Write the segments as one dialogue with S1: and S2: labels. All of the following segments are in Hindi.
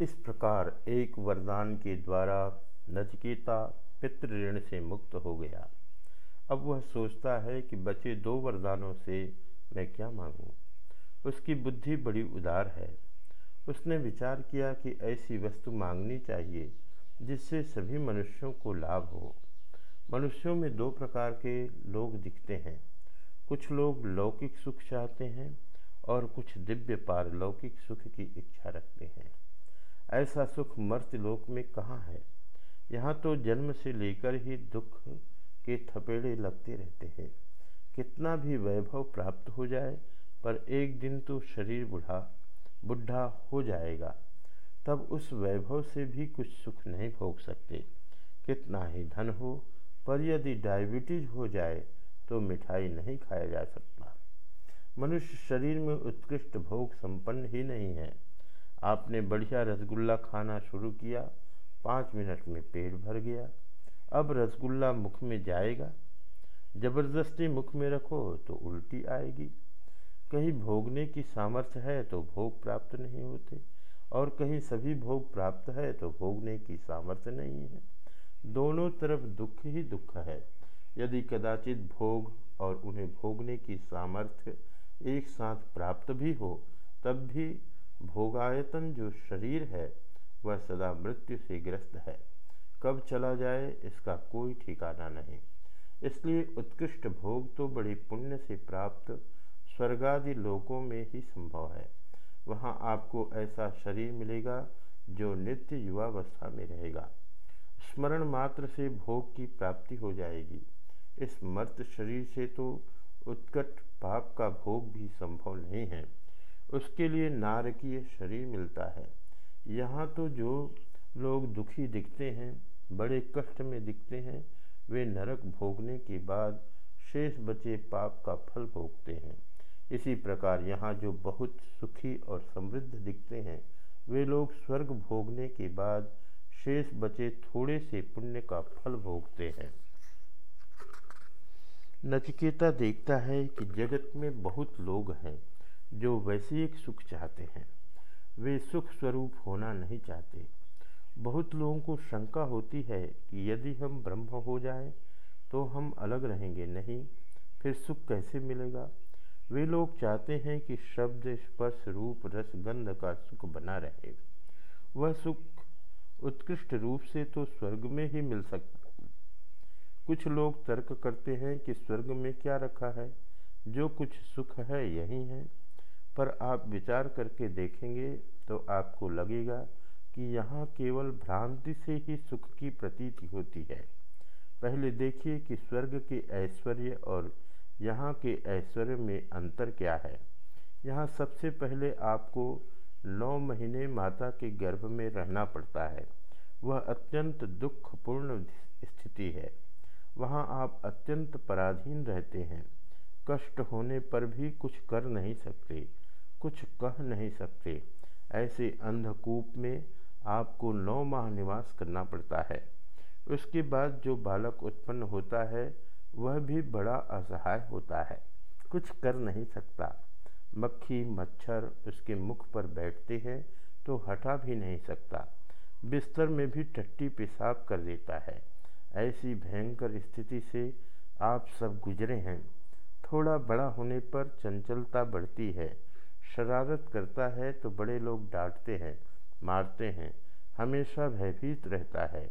S1: इस प्रकार एक वरदान के द्वारा नचकेता पितृ ऋण से मुक्त हो गया। अब वह सोचता है कि बचे दो वरदानों से मैं क्या मांगूं? उसकी बुद्धि बड़ी उदार है। उसने विचार किया कि ऐसी वस्तु मांगनी चाहिए जिससे सभी मनुष्यों को लाभ हो। मनुष्यों में दो प्रकार के लोग दिखते हैं। कुछ लोग लौकिक सुख चाहते हैं और कुछ दिव्य पारलौकिक सुख की इच्छा रखते हैं। ऐसा सुख मर्त्यलोक में कहाँ है? यहाँ तो जन्म से लेकर ही दुख के थपेड़े लगते रहते हैं। कितना भी वैभव प्राप्त हो जाए, पर एक दिन तो शरीर बुढ़ा बुढ़ा हो जाएगा। तब उस वैभव से भी कुछ सुख नहीं भोग सकते। कितना ही धन हो, पर यदि डायबिटीज़ हो जाए तो मिठाई नहीं खाया जा सकता। मनुष्य शरीर में उत्कृष्ट भोग संपन्न ही नहीं है। आपने बढ़िया रसगुल्ला खाना शुरू किया। पाँच मिनट में पेट भर गया। अब रसगुल्ला मुख में जाएगा। ज़बरदस्ती मुख में रखो तो उल्टी आएगी। कहीं भोगने की सामर्थ्य है तो भोग प्राप्त नहीं होते और कहीं सभी भोग प्राप्त है तो भोगने की सामर्थ्य नहीं है। दोनों तरफ़ दुख ही दुख है। यदि कदाचित भोग और उन्हें भोगने की सामर्थ्य एक साथ प्राप्त भी हो, तब भी भोगायतन जो शरीर है, वह सदा मृत्यु से ग्रस्त है। कब चला जाए, इसका कोई ठिकाना नहीं। इसलिए उत्कृष्ट भोग तो बड़ी पुण्य से प्राप्त स्वर्गादि लोकों में ही संभव है। वहाँ आपको ऐसा शरीर मिलेगा, जो नित्य युवावस्था में रहेगा। स्मरण मात्र से भोग की प्राप्ति हो जाएगी। इस मर्त शरीर से तो उत्कट पाप का भोग भी संभव नहीं है। उसके लिए नारकीय शरीर मिलता है। यहाँ तो जो लोग दुखी दिखते हैं, बड़े कष्ट में दिखते हैं, वे नरक भोगने के बाद शेष बचे पाप का फल भोगते हैं। इसी प्रकार यहाँ जो बहुत सुखी और समृद्ध दिखते हैं, वे लोग स्वर्ग भोगने के बाद शेष बचे थोड़े से पुण्य का फल भोगते हैं। नचिकेता देखता है कि जगत में बहुत लोग हैं। जो वैश्विक सुख चाहते हैं, वे सुख स्वरूप होना नहीं चाहते। बहुत लोगों को शंका होती है कि यदि हम ब्रह्म हो जाएँ तो हम अलग रहेंगे नहीं, फिर सुख कैसे मिलेगा? वे लोग चाहते हैं कि शब्द, स्पर्श, रूप, रस, गंध का सुख बना रहे। वह सुख उत्कृष्ट रूप से तो स्वर्ग में ही मिल सकता कुछ लोग तर्क करते हैं कि स्वर्ग में क्या रखा है? जो कुछ सुख है, यही है। पर आप विचार करके देखेंगे तो आपको लगेगा कि यहाँ केवल भ्रांति से ही सुख की प्रतीति होती है। पहले देखिए कि स्वर्ग के ऐश्वर्य और यहाँ के ऐश्वर्य में अंतर क्या है। यहाँ सबसे पहले आपको नौ महीने माता के गर्भ में रहना पड़ता है। वह अत्यंत दुखपूर्ण स्थिति है। वहाँ आप अत्यंत पराधीन रहते हैं। कष्ट होने पर भी कुछ कर नहीं सकते। कुछ कह नहीं सकते। ऐसे अंधकूप में आपको नौ माह निवास करना पड़ता है। उसके बाद जो बालक उत्पन्न होता है, वह भी बड़ा असहाय होता है। कुछ कर नहीं सकता। मक्खी, मच्छर उसके मुख पर बैठते हैं तो हटा भी नहीं सकता। बिस्तर में भी टट्टी पेशाब कर देता है। ऐसी भयंकर स्थिति से आप सब गुजरे हैं। थोड़ा बड़ा होने पर चंचलता बढ़ती है। शरारत करता है तो बड़े लोग डांटते हैं, मारते हैं। हमेशा भयभीत रहता है।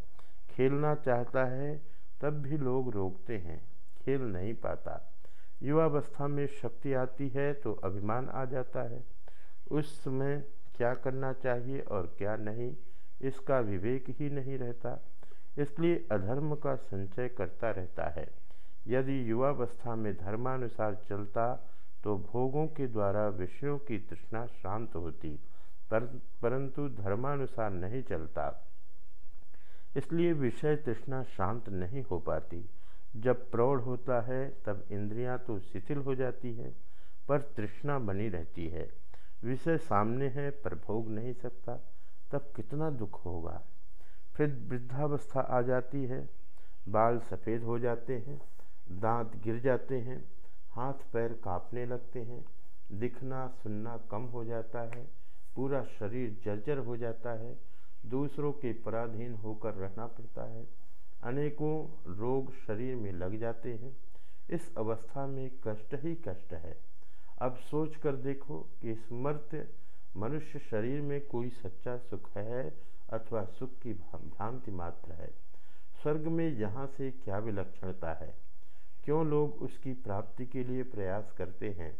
S1: खेलना चाहता है तब भी लोग रोकते हैं, खेल नहीं पाता। युवावस्था में शक्ति आती है तो अभिमान आ जाता है। उस समय क्या करना चाहिए और क्या नहीं, इसका विवेक ही नहीं रहता। इसलिए अधर्म का संचय करता रहता है। यदि युवावस्था में धर्मानुसार चलता तो भोगों के द्वारा विषयों की तृष्णा शांत होती, पर, परंतु धर्मानुसार नहीं चलता। इसलिए विषय तृष्णा शांत नहीं हो पाती। जब प्रौढ़ होता है, तब इंद्रियाँ तो शिथिल हो जाती हैं, पर तृष्णा बनी रहती है। विषय सामने है, पर भोग नहीं सकता। तब कितना दुख होगा। फिर वृद्धावस्था आ जाती है, बाल सफ़ेद हो जाते हैं, दांत गिर जाते हैं हाथ पैर कांपने लगते हैं, दिखना, सुनना कम हो जाता है, पूरा शरीर जर्जर हो जाता है, दूसरों के पराधीन होकर रहना पड़ता है। अनेकों रोग शरीर में लग जाते हैं। इस अवस्था में कष्ट ही कष्ट है। अब सोच कर देखो कि स्मर्थ मनुष्य शरीर में कोई सच्चा सुख है अथवा सुख की भ्रांति मात्र है। स्वर्ग में यहाँ से क्या विलक्षणता है? क्यों लोग उसकी प्राप्ति के लिए प्रयास करते हैं?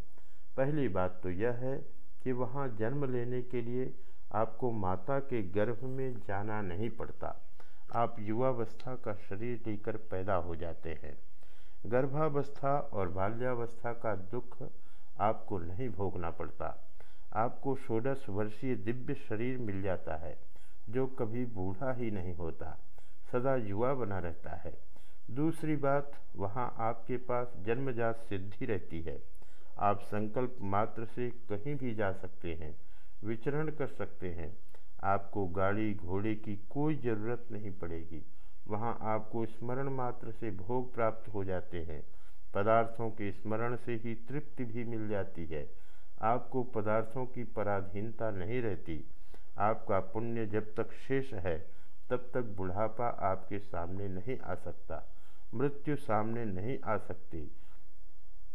S1: पहली बात तो यह है कि वहाँ जन्म लेने के लिए आपको माता के गर्भ में जाना नहीं पड़ता। आप युवावस्था का शरीर लेकर पैदा हो जाते हैं। गर्भावस्था और बाल्यावस्था का दुख आपको नहीं भोगना पड़ता। आपको षोडश वर्षीय दिव्य शरीर मिल जाता है, जो कभी बूढ़ा ही नहीं होता। सदा युवा बना रहता है। दूसरी बात, वहाँ आपके पास जन्मजात सिद्धि रहती है। आप संकल्प मात्र से कहीं भी जा सकते हैं, विचरण कर सकते हैं। आपको गाड़ी घोड़े की कोई ज़रूरत नहीं पड़ेगी। वहाँ आपको स्मरण मात्र से भोग प्राप्त हो जाते हैं। पदार्थों के स्मरण से ही तृप्ति भी मिल जाती है। आपको पदार्थों की पराधीनता नहीं रहती। आपका पुण्य जब तक शेष है तब तक बुढ़ापा आपके सामने नहीं आ सकता, मृत्यु सामने नहीं आ सकती।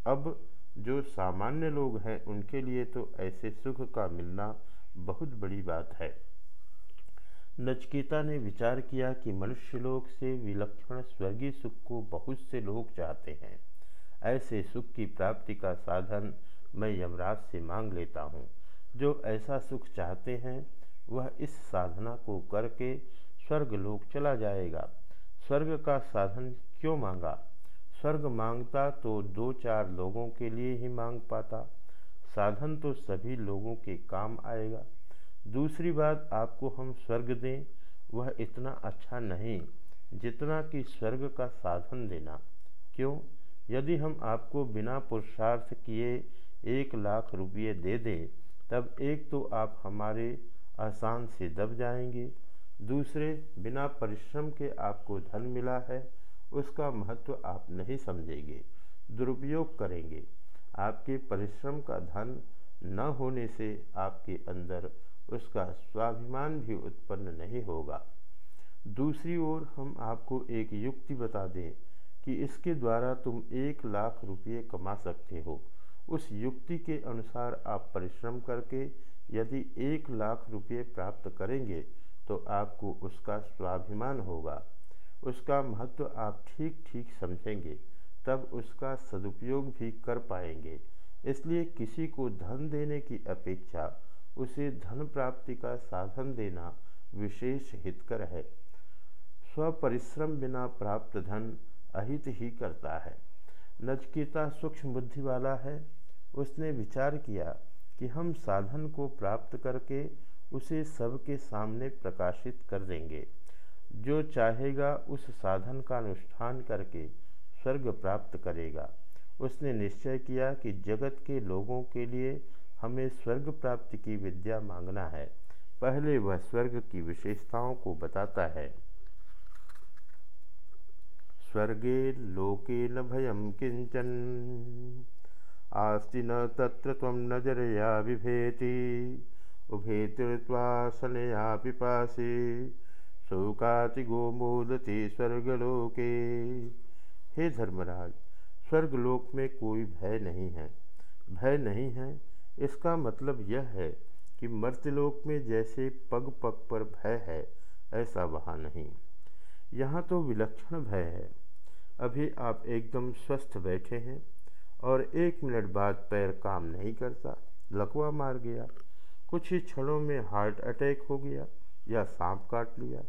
S1: अब जो सामान्य लोग हैं, उनके लिए तो ऐसे सुख का मिलना बहुत बड़ी बात है। नचकेता ने विचार किया कि मनुष्य लोक से विलक्षण स्वर्गीय सुख को बहुत से लोग चाहते हैं। ऐसे सुख की प्राप्ति का साधन मैं यमराज से मांग लेता हूँ। जो ऐसा सुख चाहते हैं, वह इस साधना को करके स्वर्ग लोक चला जाएगा। स्वर्ग का साधन क्यों मांगा? स्वर्ग माँगता तो दो चार लोगों के लिए ही मांग पाता। साधन तो सभी लोगों के काम आएगा। दूसरी बात आपको हम स्वर्ग दें, वह इतना अच्छा नहीं जितना कि स्वर्ग का साधन देना। क्यों? यदि हम आपको बिना पुरुषार्थ किए एक लाख रुपये दे दें, तब एक तो आप हमारे आसान से दब जाएँगे। दूसरे बिना परिश्रम के आपको धन मिला है, उसका महत्व आप नहीं समझेंगे, दुरुपयोग करेंगे। आपके परिश्रम का धन न होने से आपके अंदर उसका स्वाभिमान भी उत्पन्न नहीं होगा। दूसरी ओर हम आपको एक युक्ति बता दें कि इसके द्वारा तुम एक लाख रुपये कमा सकते हो। उस युक्ति के अनुसार आप परिश्रम करके यदि एक लाख रुपये प्राप्त करेंगे तो आपको उसका स्वाभिमान होगा। उसका महत्व आप ठीक ठीक समझेंगे, तब उसका सदुपयोग भी कर पाएँगे। इसलिए किसी को धन देने की अपेक्षा उसे धन प्राप्ति का साधन देना विशेष हितकर है। स्वपरिश्रम बिना प्राप्त धन अहित ही करता है। नचकेता सूक्ष्म बुद्धि वाला है। उसने विचार किया कि हम साधन को प्राप्त करके उसे सबके सामने प्रकाशित कर देंगे। जो चाहेगा उस साधन का अनुष्ठान करके स्वर्ग प्राप्त करेगा। उसने निश्चय किया कि जगत के लोगों के लिए हमें स्वर्ग प्राप्ति की विद्या मांगना है। पहले वह स्वर्ग की विशेषताओं को बताता है। स्वर्गे लोके न भयम किंचन, आस्ति न तत्र त्वं नजरया बिभेति उभे तीर्त्वासनया पिपासी शोकाति गोमोदति स्वर्गलोके हे धर्मराज, स्वर्गलोक में कोई भय नहीं है। भय नहीं है, इसका मतलब यह है कि मर्त्यलोक में जैसे पग पग पर भय है, ऐसा वहाँ नहीं। यहाँ तो विलक्षण भय है। अभी आप एकदम स्वस्थ बैठे हैं और एक मिनट बाद पैर काम नहीं करता, लकवा मार गया। कुछ ही क्षणों में हार्ट अटैक हो गया या सांप काट लिया।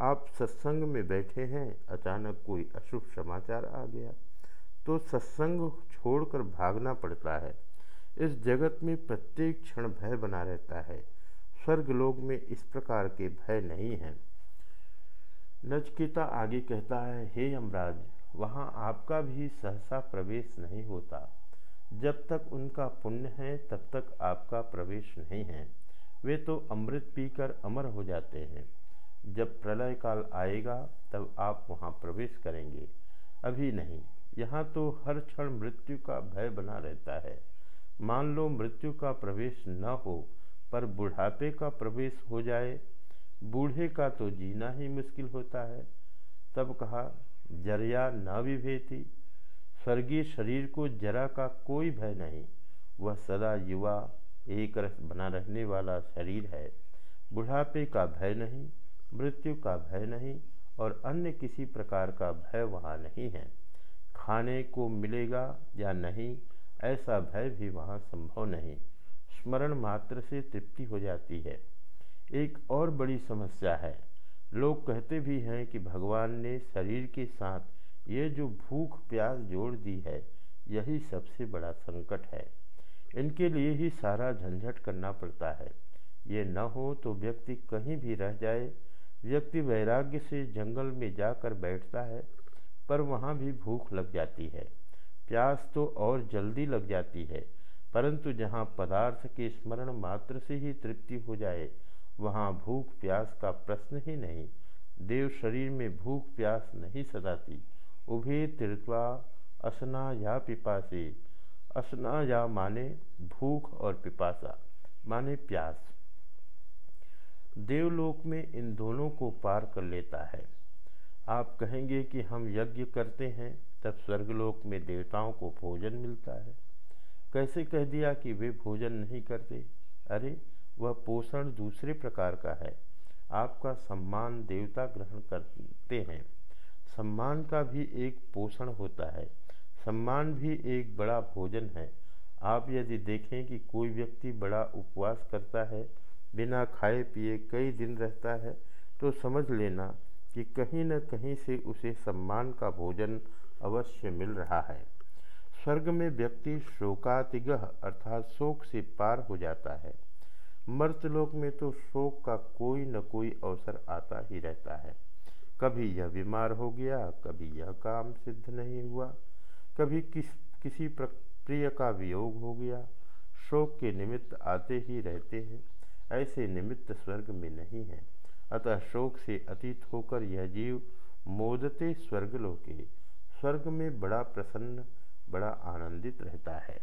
S1: आप सत्संग में बैठे हैं, अचानक कोई अशुभ समाचार आ गया। तो सत्संग छोड़कर भागना पड़ता है। इस जगत में प्रत्येक क्षण भय बना रहता है। स्वर्ग लोक में इस प्रकार के भय नहीं हैं। नचकेता आगे कहता है, हे यमराज, वहाँ आपका भी सहसा प्रवेश नहीं होता। जब तक उनका पुण्य है, तब तक आपका प्रवेश नहीं है। वे तो अमृत पीकर अमर हो जाते हैं। जब प्रलय काल आएगा, तब आप वहाँ प्रवेश करेंगे। अभी नहीं, यहाँ तो हर क्षण मृत्यु का भय बना रहता है। मान लो मृत्यु का प्रवेश न हो, पर बुढ़ापे का प्रवेश हो जाए, बूढ़े का तो जीना ही मुश्किल होता है। तब कहा, ज़रिया न विभेती। स्वर्गीय शरीर को जरा का कोई भय नहीं। वह सदा युवा, एक रस बना रहने वाला शरीर है। बुढ़ापे का भय नहीं, मृत्यु का भय नहीं और अन्य किसी प्रकार का भय वहाँ नहीं है। खाने को मिलेगा या नहीं, ऐसा भय भी वहाँ संभव नहीं। स्मरण मात्र से तृप्ति हो जाती है। एक और बड़ी समस्या है। लोग कहते भी हैं कि भगवान ने शरीर के साथ ये जो भूख प्यास जोड़ दी है, यही सबसे बड़ा संकट है। इनके लिए ही सारा झंझट करना पड़ता है। ये न हो तो व्यक्ति कहीं भी रह जाए। व्यक्ति वैराग्य से जंगल में जाकर बैठता है, पर वहाँ भी भूख लग जाती है। प्यास तो और जल्दी लग जाती है, परंतु जहाँ पदार्थ के स्मरण मात्र से ही तृप्ति हो जाए, वहाँ भूख प्यास का प्रश्न ही नहीं। देव शरीर में भूख प्यास नहीं सताती। उभे तीर्थवा असना या पिपासी। असना या माने भूख और पिपासा, माने प्यास। देवलोक में इन दोनों को पार कर लेता है। आप कहेंगे कि हम यज्ञ करते हैं, तब स्वर्गलोक में देवताओं को भोजन मिलता है। कैसे कह दिया कि वे भोजन नहीं करते? अरे, वह पोषण दूसरे प्रकार का है। आपका सम्मान देवता ग्रहण करते हैं। सम्मान का भी एक पोषण होता है। सम्मान भी एक बड़ा भोजन है। आप यदि देखें कि कोई व्यक्ति बड़ा उपवास करता है, बिना खाए पिए कई दिन रहता है तो समझ लेना कि कहीं न कहीं से उसे सम्मान का भोजन अवश्य मिल रहा है। स्वर्ग में व्यक्ति शोकातिगह अर्थात शोक से पार हो जाता है। मर्तलोक में तो शोक का कोई न कोई अवसर आता ही रहता है। कभी यह बीमार हो गया, कभी यह काम सिद्ध नहीं हुआ, कभी किस, किसी प्रिय का वियोग हो गया। शोक के निमित्त आते ही रहते हैं, ऐसे निमित्त स्वर्ग में नहीं है। अतः शोक से अतीत होकर यह जीव मोदते स्वर्गलोके, स्वर्ग में बड़ा प्रसन्न, बड़ा आनंदित रहता है।